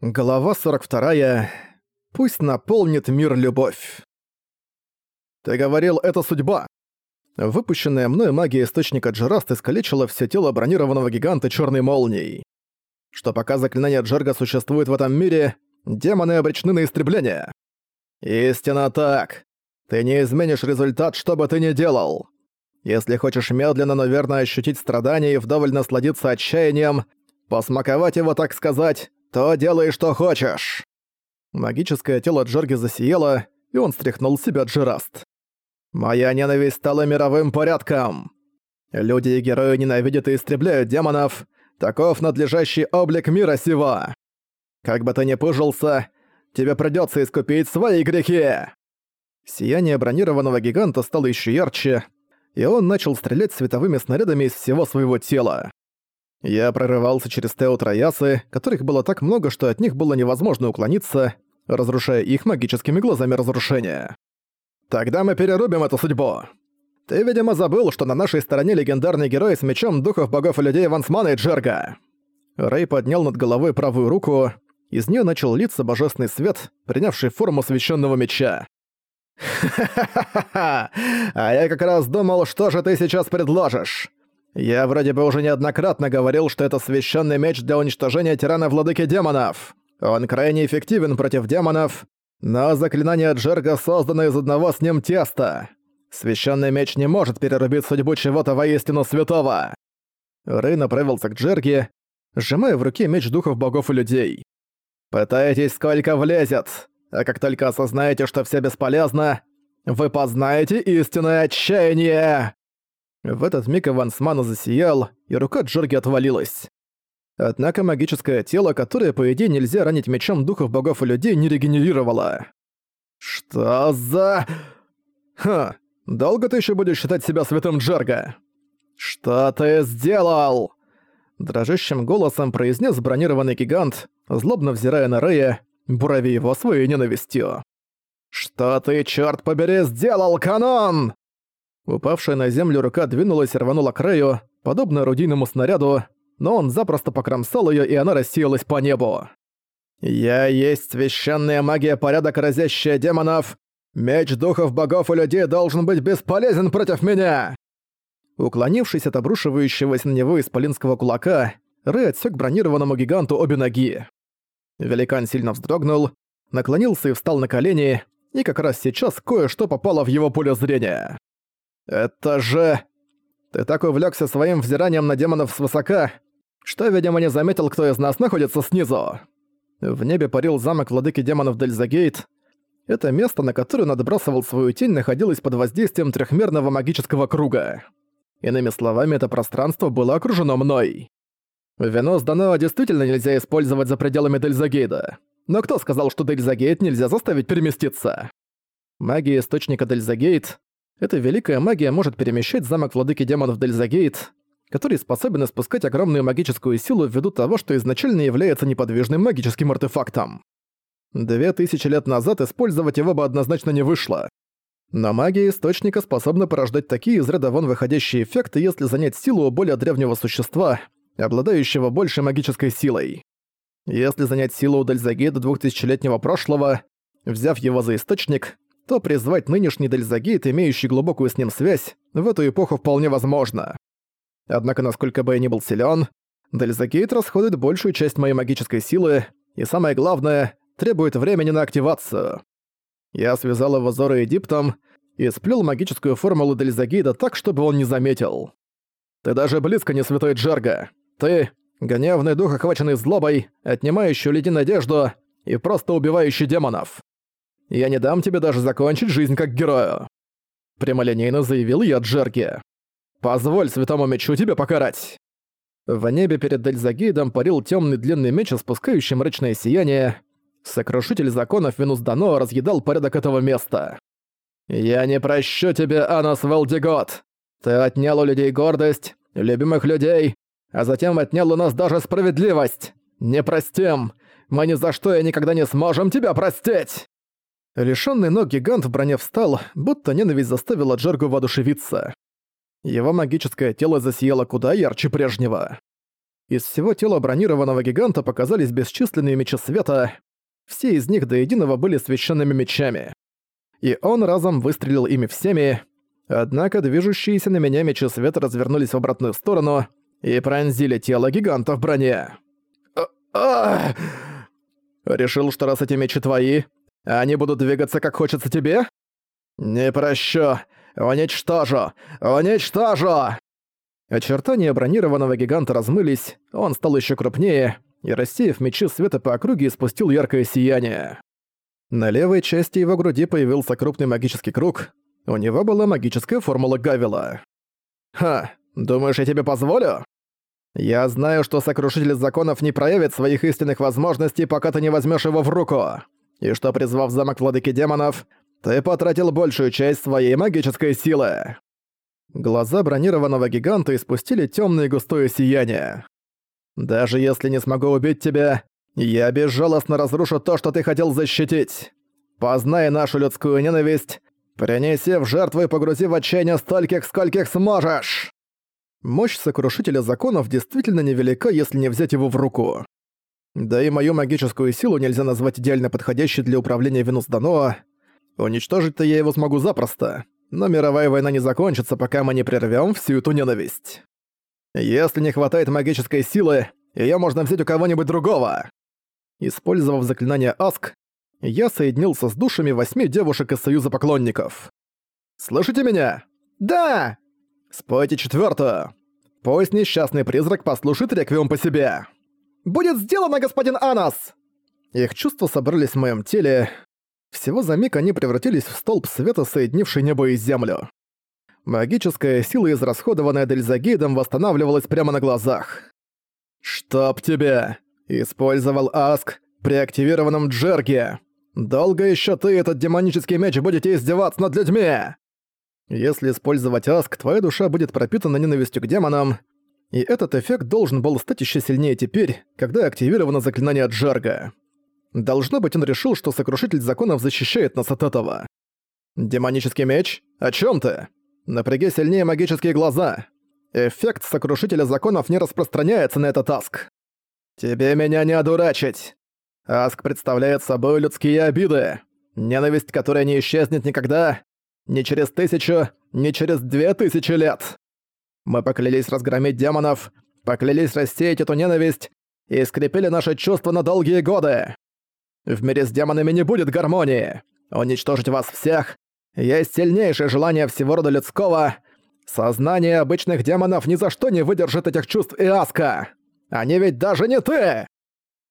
Глава 42. Пусть наполнит мир любовь. «Ты говорил, это судьба!» Выпущенная мной магия Источника Джераст искалечила все тело бронированного гиганта черной молнией. Что пока заклинание Джерга существует в этом мире, демоны обречены на истребление. Истинно так. Ты не изменишь результат, что бы ты ни делал. Если хочешь медленно, но верно ощутить страдания и вдоволь насладиться отчаянием, посмаковать его, так сказать, то делай, что хочешь!» Магическое тело Джорги засияло, и он стряхнул себя Джераст. «Моя ненависть стала мировым порядком! Люди и герои ненавидят и истребляют демонов, таков надлежащий облик мира сего! Как бы ты ни пыжился, тебе придётся искупить свои грехи!» Сияние бронированного гиганта стало ещё ярче, и он начал стрелять световыми снарядами из всего своего тела. Я прорывался через Тео которых было так много, что от них было невозможно уклониться, разрушая их магическими глазами разрушения. «Тогда мы перерубим эту судьбу!» «Ты, видимо, забыл, что на нашей стороне легендарный герой с мечом духов богов и людей Вансмана и Джерга!» Рэй поднял над головой правую руку, из нее начал литься божественный свет, принявший форму священного меча. «Ха-ха-ха-ха! А я как раз думал, что же ты сейчас предложишь!» Я вроде бы уже неоднократно говорил, что это священный меч для уничтожения тирана владыки демонов. Он крайне эффективен против демонов, но заклинание Джерга создано из одного с ним теста. Священный меч не может перерубить судьбу чего-то воистину святого. Рэй направился к Джерге, сжимая в руке меч духов богов и людей. «Пытаетесь сколько влезет, а как только осознаете, что все бесполезно, вы познаете истинное отчаяние!» В этот миг Авансмана засиял, и рука Джорги отвалилась. Однако магическое тело, которое, по идее, нельзя ранить мечом духов богов и людей, не регенерировало. «Что за...» «Ха, долго ты еще будешь считать себя святым Джерга?» «Что ты сделал?» Дрожащим голосом произнес бронированный гигант, злобно взирая на Рея, бурави его своей ненавистью. «Что ты, черт побери, сделал, Канон?» Упавшая на землю рука двинулась и рванула к Рэю, подобно орудийному снаряду, но он запросто покромсал её, и она рассеялась по небу. «Я есть священная магия порядок, разящая демонов! Меч духов богов и людей должен быть бесполезен против меня!» Уклонившись от обрушивающегося на него исполинского кулака, Рэй отсек бронированному гиганту обе ноги. Великан сильно вздрогнул, наклонился и встал на колени, и как раз сейчас кое-что попало в его поле зрения. «Это же...» «Ты так увлёкся своим взиранием на демонов свысока, что, видимо, не заметил, кто из нас находится снизу». В небе парил замок владыки демонов Дельзагейт. Это место, на которое он отбрасывал свою тень, находилось под воздействием трехмерного магического круга. Иными словами, это пространство было окружено мной. Вино с Даноа действительно нельзя использовать за пределами Дельзагейда. Но кто сказал, что Дельзагейт нельзя заставить переместиться? Магия Источника Дельзагейт эта великая магия может перемещать замок владыки демонов Дельзагейт, который способен испускать огромную магическую силу ввиду того, что изначально является неподвижным магическим артефактом. Две тысячи лет назад использовать его бы однозначно не вышло. Но магия Источника способна порождать такие из ряда вон выходящие эффекты, если занять силу у более древнего существа, обладающего большей магической силой. Если занять силу у Дельзагейда двухтысячелетнего прошлого, взяв его за источник, то призвать нынешний Дельзагейт, имеющий глубокую с ним связь, в эту эпоху вполне возможно. Однако, насколько бы я ни был силен, Дельзагейт расходует большую часть моей магической силы, и самое главное, требует времени на активацию. Я связал его Зоро Эдиптом и сплел магическую формулу Дельзагейда так, чтобы он не заметил. Ты даже близко не святой Джарга. Ты — гневный дух, охваченный злобой, отнимающий у людей надежду и просто убивающий демонов. Я не дам тебе даже закончить жизнь как герою!» Прямолинейно заявил я Джерги. «Позволь святому мечу тебя покарать!» В небе перед Дельзагейдом парил темный длинный меч, спускающий мрачное сияние. Сокрушитель законов Венус Дано разъедал порядок этого места. «Я не прощу тебе, Анос Валдигот! Ты отнял у людей гордость, любимых людей, а затем отнял у нас даже справедливость! Не простим! Мы ни за что и никогда не сможем тебя простить!» Лишённый ног гигант в броне встал, будто ненависть заставила Джергу воодушевиться. Его магическое тело засияло куда ярче прежнего. Из всего тела бронированного гиганта показались бесчисленные мечи света. Все из них до единого были священными мечами. И он разом выстрелил ими всеми, однако движущиеся на меня мечи света развернулись в обратную сторону и пронзили тело гиганта в броне. А Решил, что раз эти мечи твои, они будут двигаться как хочется тебе? Не прощу! Уничтожу! Уничтожу! Очертания бронированного гиганта размылись, он стал еще крупнее, и, рассеяв мечи света по округе, спустил яркое сияние. На левой части его груди появился крупный магический круг, у него была магическая формула Гавила. «Ха, думаешь, я тебе позволю?» «Я знаю, что Сокрушитель Законов не проявит своих истинных возможностей, пока ты не возьмешь его в руку, и что, призвав замок Владыки Демонов, ты потратил большую часть своей магической силы». Глаза бронированного гиганта испустили темное густое сияние. «Даже если не смогу убить тебя, я безжалостно разрушу то, что ты хотел защитить. Познай нашу людскую ненависть, принеси в жертву и погрузи в отчаяние стольких, скольких сможешь!» Мощь Сокрушителя Законов действительно невелика, если не взять его в руку. Да и мою магическую силу нельзя назвать идеально подходящей для управления Венус Даноа. Уничтожить-то я его смогу запросто но мировая война не закончится, пока мы не прервем всю эту ненависть. Если не хватает магической силы, её можно взять у кого-нибудь другого. Использовав заклинание Аск, я соединился с душами восьми девушек из Союза Поклонников. «Слышите меня?» «Да!» «Спойте четвёртую. Пусть несчастный призрак послушает реквием по себе». «Будет сделано, господин Анас!» Их чувства собрались в моем теле, всего за миг они превратились в столб света, соединивший небо и землю. Магическая сила, израсходованная Дельзагейдом, восстанавливалась прямо на глазах. «Чтоб тебя!» Использовал Аск при активированном Джерге. Долго еще ты, этот демонический меч, будете издеваться над людьми? Если использовать Аск, твоя душа будет пропитана ненавистью к демонам, и этот эффект должен был стать еще сильнее теперь, когда активировано заклинание Джерга. Должно быть, он решил, что Сокрушитель Законов защищает нас от этого. Демонический меч? О чем ты? Напряги сильнее магические глаза. Эффект Сокрушителя Законов не распространяется на этот Аск. Тебе меня не одурачить. Аск представляет собой людские обиды. Ненависть, которая не исчезнет никогда. Ни через тысячу, ни через две тысячи лет. Мы поклялись разгромить демонов, поклялись рассеять эту ненависть и скрепили наши чувства на долгие годы. В мире с демонами не будет гармонии. Уничтожить вас всех есть сильнейшее желание всего рода людского. Сознание обычных демонов ни за что не выдержит этих чувств и Аска. Они ведь даже не ты!»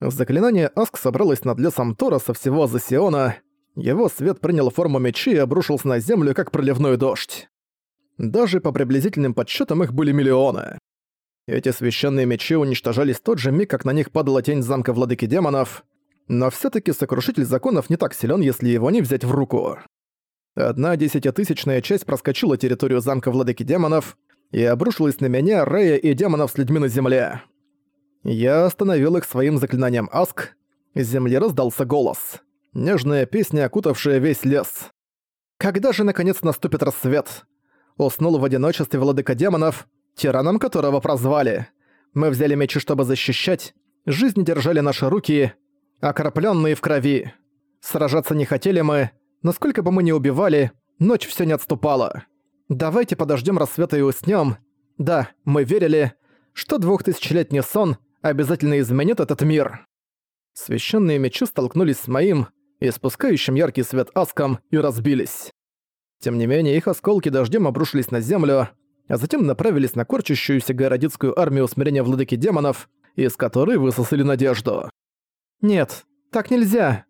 Заклинание Аск собралось над лесом Тора со всего Засиона. Его свет принял форму мечи и обрушился на землю, как проливной дождь. Даже по приблизительным подсчетам их были миллионы. Эти священные мечи уничтожались тот же миг, как на них падала тень замка владыки демонов. Но всё-таки сокрушитель законов не так силен, если его не взять в руку. Одна десятитысячная часть проскочила территорию замка владыки демонов и обрушилась на меня, Рея и демонов с людьми на земле. Я остановил их своим заклинанием Аск. С земли раздался голос. Нежная песня, окутавшая весь лес. Когда же наконец наступит рассвет? Уснул в одиночестве владыка демонов, тираном которого прозвали. Мы взяли мечи, чтобы защищать, жизни держали наши руки, окропленные в крови. Сражаться не хотели мы, но сколько бы мы ни убивали, ночь все не отступала. Давайте подождем рассвета и уснем. Да, мы верили, что двухтысячелетний сон обязательно изменит этот мир. Священные мечи столкнулись с моим, испускающим яркий свет аском, и разбились. Тем не менее, их осколки дождем обрушились на землю, а затем направились на корчащуюся городицкую армию усмирения владыки демонов, из которой высосали надежду. «Нет, так нельзя!»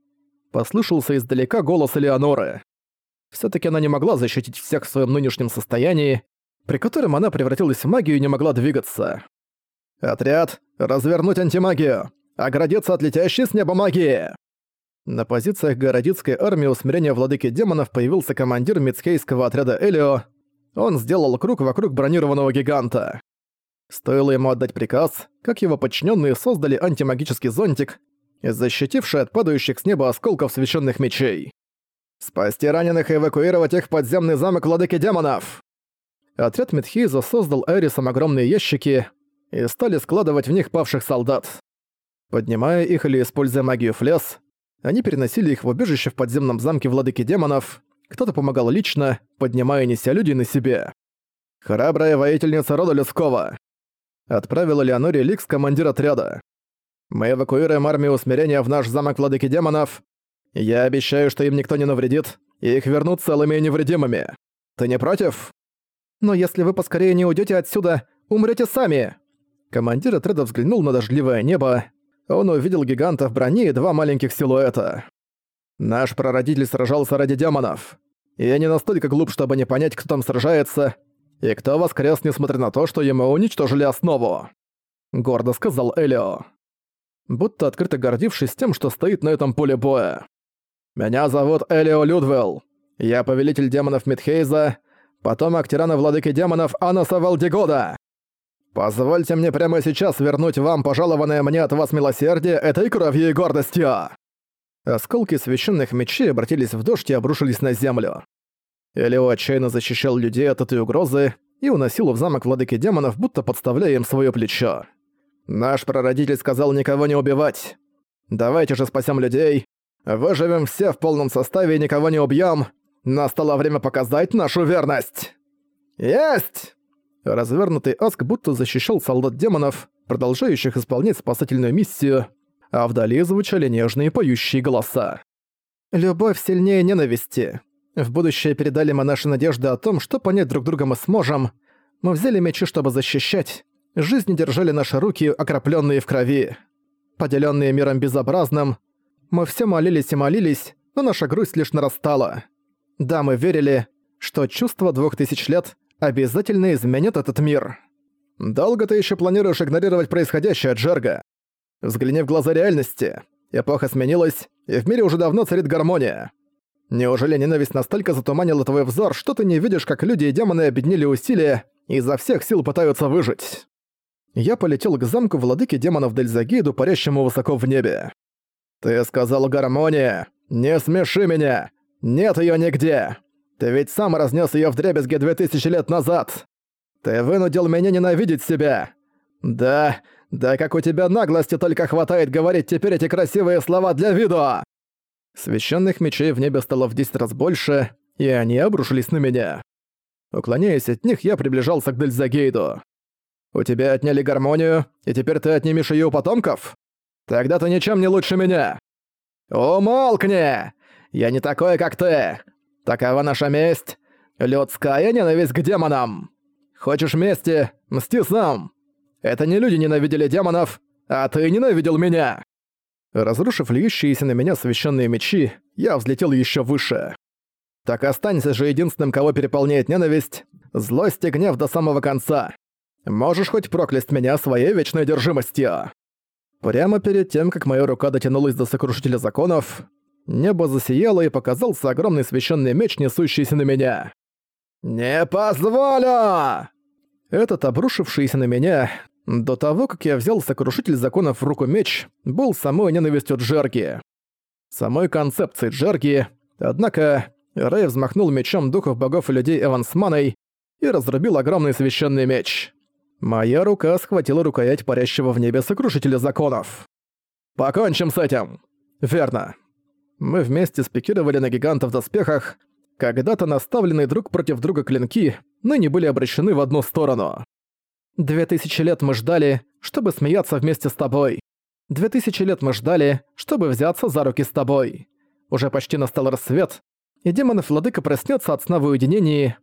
Послышался издалека голос Элеоноры. Всё-таки она не могла защитить всех в своём нынешнем состоянии, при котором она превратилась в магию и не могла двигаться. «Отряд, развернуть антимагию! Оградиться от летящей с неба магии!» На позициях городицкой армии усмирения владыки демонов появился командир мицкейского отряда Элио. Он сделал круг вокруг бронированного гиганта. Стоило ему отдать приказ, как его подчиненные создали антимагический зонтик, защитивший от падающих с неба осколков священных мечей. «Спасти раненых и эвакуировать их в подземный замок владыки демонов!» Отряд Митхейза создал Эрисом огромные ящики. и стали складывать в них павших солдат. Поднимая их или используя магию флес, они переносили их в убежище в подземном замке владыки демонов, кто-то помогал лично, поднимая неся людей на себе. «Храбрая воительница рода людского!» Отправила Леоноре Ликс командир отряда. «Мы эвакуируем армию усмирения в наш замок владыки демонов. Я обещаю, что им никто не навредит, и их вернут целыми и невредимыми. Ты не против?» «Но если вы поскорее не уйдете отсюда, умрете сами!» Командир отряда взглянул на дождливое небо. Он увидел гиганта в броне и два маленьких силуэта. «Наш прародитель сражался ради демонов. И я не настолько глуп, чтобы не понять, кто там сражается, и кто воскрес, несмотря на то, что ему уничтожили основу», — гордо сказал Элио. Будто открыто гордившись тем, что стоит на этом поле боя. «Меня зовут Элио Людвелл. Я повелитель демонов Мидхейза, потомок тирана владыки демонов Анаса Валдигода. Позвольте мне прямо сейчас вернуть вам пожалованное мне от вас милосердие этой кровью и гордостью!» Осколки священных мечей обратились в дождь и обрушились на землю. Элио отчаянно защищал людей от этой угрозы и уносил в замок владыки демонов, будто подставляя им своё плечо. «Наш прародитель сказал никого не убивать. Давайте же спасем людей. Выживем все в полном составе и никого не убьем. Настало время показать нашу верность!» «Есть!» Развернутый Аск будто защищал солдат демонов, продолжающих исполнять спасательную миссию, а вдали звучали нежные поющие голоса. «Любовь сильнее ненависти. В будущее передали мы наши надежды о том, что понять друг друга мы сможем. Мы взяли мечи, чтобы защищать. Жизни держали наши руки, окропленные в крови. Поделенные миром безобразным. Мы все молились и молились, но наша грусть лишь нарастала. Да, мы верили, что чувство двух тысяч лет обязательно изменят этот мир. Долго ты еще планируешь игнорировать происходящее, Джерга? Взгляни в глаза реальности. Эпоха сменилась, и в мире уже давно царит гармония. Неужели ненависть настолько затуманила твой взор, что ты не видишь, как люди и демоны объединили усилия и изо всех сил пытаются выжить? Я полетел к замку владыки демонов Дельзагейду, парящему высоко в небе. «Ты сказал гармония! Не смеши меня! Нет ее нигде! Ты ведь сам разнес ее в дребезге две тысячи лет назад! Ты вынудил меня ненавидеть себя! Да, да как у тебя наглости только хватает говорить теперь эти красивые слова для виду!» Священных мечей в небе стало в 10 раз больше, и они обрушились на меня. Уклоняясь от них, я приближался к Дельзагейду. «У тебя отняли гармонию, и теперь ты отнимешь её у потомков? Тогда ты ничем не лучше меня!» «Умолкни! Я не такой, как ты! Такова наша месть! Людская ненависть к демонам! Хочешь мести? Мсти сам! Это не люди ненавидели демонов, а ты ненавидел меня!» Разрушив льющиеся на меня священные мечи, я взлетел еще выше. Так останься же единственным, кого переполняет ненависть, злость и гнев до самого конца. Можешь хоть проклясть меня своей вечной держимостью. Прямо перед тем, как моя рука дотянулась до сокрушителя законов, небо засияло и показался огромный священный меч, несущийся на меня. «Не позволю!» Этот обрушившийся на меня, до того, как я взял сокрушитель законов в руку меч, был самой ненавистью Джерги. Самой концепцией Джерги, однако Рэй взмахнул мечом духов богов и людей Эвансманой и разрубил огромный священный меч. Моя рука схватила рукоять парящего в небе сокрушителя законов. «Покончим с этим!» «Верно». Мы вместе спикировали на гигантов в доспехах, когда-то наставленные друг против друга клинки, ныне были обращены в одну сторону. Две тысячи лет мы ждали, чтобы смеяться вместе с тобой. Две тысячи лет мы ждали, чтобы взяться за руки с тобой. Уже почти настал рассвет, и демонов владыка проснется от сна в уединении.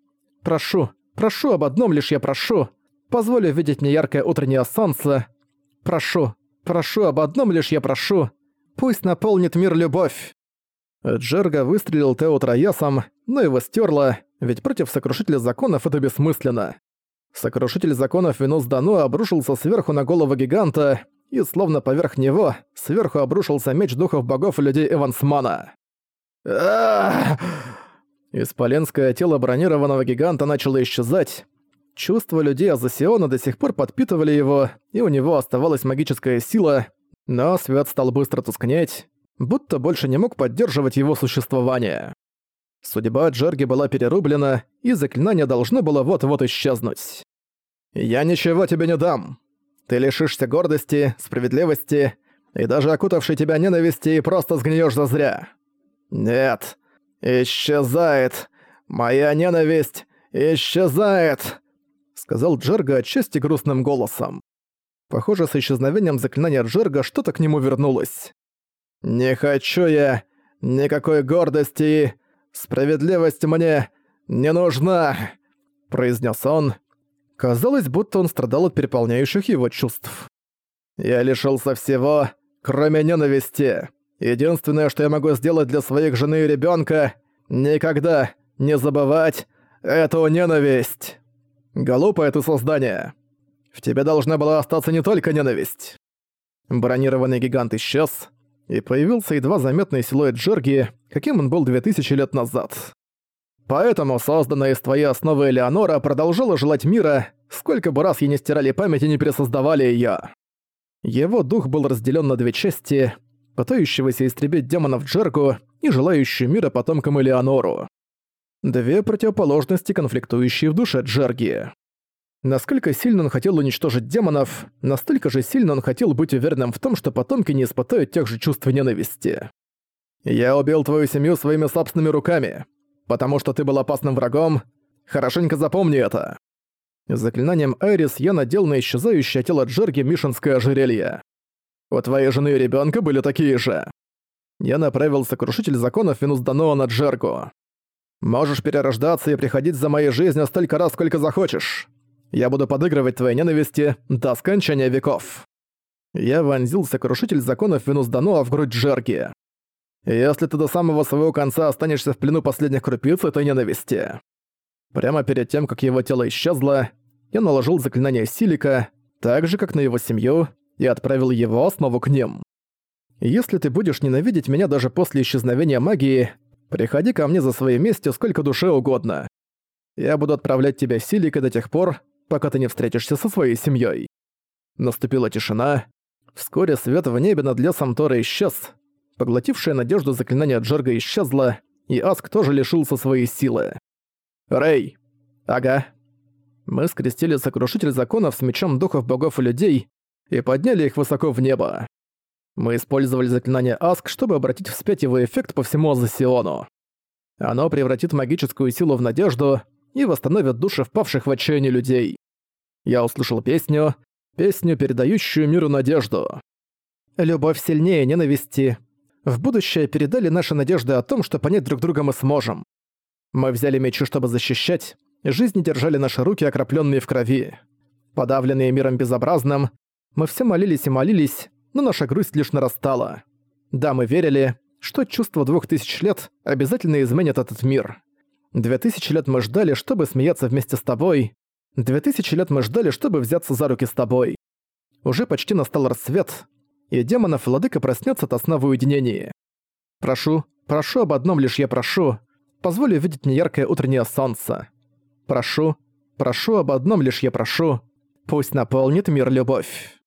Прошу, прошу об одном лишь я прошу. Позволю видеть мне яркое утреннее солнце. Прошу, прошу об одном лишь я прошу. Пусть наполнит мир любовь. Джерга выстрелил Тео Троясом, но его стерло, ведь против сокрушителя законов это бессмысленно. Сокрушитель законов Венус Дану обрушился сверху на голову гиганта, и словно поверх него, сверху обрушился меч духов богов и людей Эвансмана. Исполенское тело бронированного гиганта начало исчезать. Чувства людей Азосиона до сих пор подпитывали его, и у него оставалась магическая сила, но свет стал быстро тускнеть, будто больше не мог поддерживать его существование. Судьба Джерги была перерублена, и заклинание должно было вот-вот исчезнуть. «Я ничего тебе не дам. Ты лишишься гордости, справедливости и даже окутавшей тебя ненависти и просто сгниешь зазря. Нет, исчезает. Моя ненависть исчезает, сказал Джерга отчасти грустным голосом. Похоже, с исчезновением заклинания Джерга что-то к нему вернулось. «Не хочу я никакой гордости справедливость мне не нужна», — произнес он. Казалось, будто он страдал от переполняющих его чувств. «Я лишился всего, кроме ненависти. Единственное, что я могу сделать для своих жены и ребенка, никогда не забывать эту ненависть. Глупое ты создание. В тебе должна была остаться не только ненависть». Бронированный гигант исчез, и появился едва заметный силуэт Джерги, каким он был 2000 лет назад. Поэтому созданная из твоей основы Элеонора продолжала желать мира, сколько бы раз ей не стирали память и не пересоздавали её. Его дух был разделен на две части, пытающегося истребить демонов Джергу и желающую мира потомкам Элеонору. Две противоположности, конфликтующие в душе Джерги. Насколько сильно он хотел уничтожить демонов, настолько же сильно он хотел быть уверенным в том, что потомки не испытают тех же чувств ненависти. «Я убил твою семью своими собственными руками, потому что ты был опасным врагом. Хорошенько запомни это». Заклинанием Айрис я надел на исчезающее тело Джерги мишинское ожерелье. У твоей жены и ребенка были такие же. Я направил сокрушитель законов Венус Даноа на Джергу. Можешь перерождаться и приходить за моей жизнью столько раз, сколько захочешь. Я буду подыгрывать твоей ненависти до скончания веков». Я вонзил сокрушитель законов Венус Дануа в грудь Джерги. «Если ты до самого своего конца останешься в плену последних крупиц этой ненависти». Прямо перед тем, как его тело исчезло, я наложил заклинание Силика, так же, как на его семью, и отправил его снова к ним. «Если ты будешь ненавидеть меня даже после исчезновения магии, приходи ко мне за своей местью сколько душе угодно. Я буду отправлять тебя Силика до тех пор, пока ты не встретишься со своей семьей. Наступила тишина. Вскоре свет в небе над лесом Тора исчез. Поглотившая надежду заклинание Джерга исчезло, и Аск тоже лишился своей силы. «Рэй!» «Ага». Мы скрестили сокрушитель законов с мечом духов богов и людей и подняли их высоко в небо. Мы использовали заклинание Аск, чтобы обратить вспять его эффект по всему Азосиону. Оно превратит магическую силу в надежду и восстановит души впавших в отчаяние людей я услышал песню, песню, передающую миру надежду. «Любовь сильнее ненависти. В будущее передали наши надежды о том, что понять друг друга мы сможем. Мы взяли мечи, чтобы защищать, жизни держали наши руки, окропленные в крови. Подавленные миром безобразным, мы все молились и молились, но наша грусть лишь нарастала. Да, мы верили, что чувство двух тысяч лет обязательно изменит этот мир. Две тысячи лет мы ждали, чтобы смеяться вместе с тобой, Две тысячи лет мы ждали, чтобы взяться за руки с тобой. Уже почти настал рассвет, и демонов владыка проснется от сна в уединении. Прошу, прошу об одном лишь я прошу, позволь увидеть мне яркое утреннее солнце. Прошу, прошу об одном лишь я прошу, пусть наполнит мир любовь.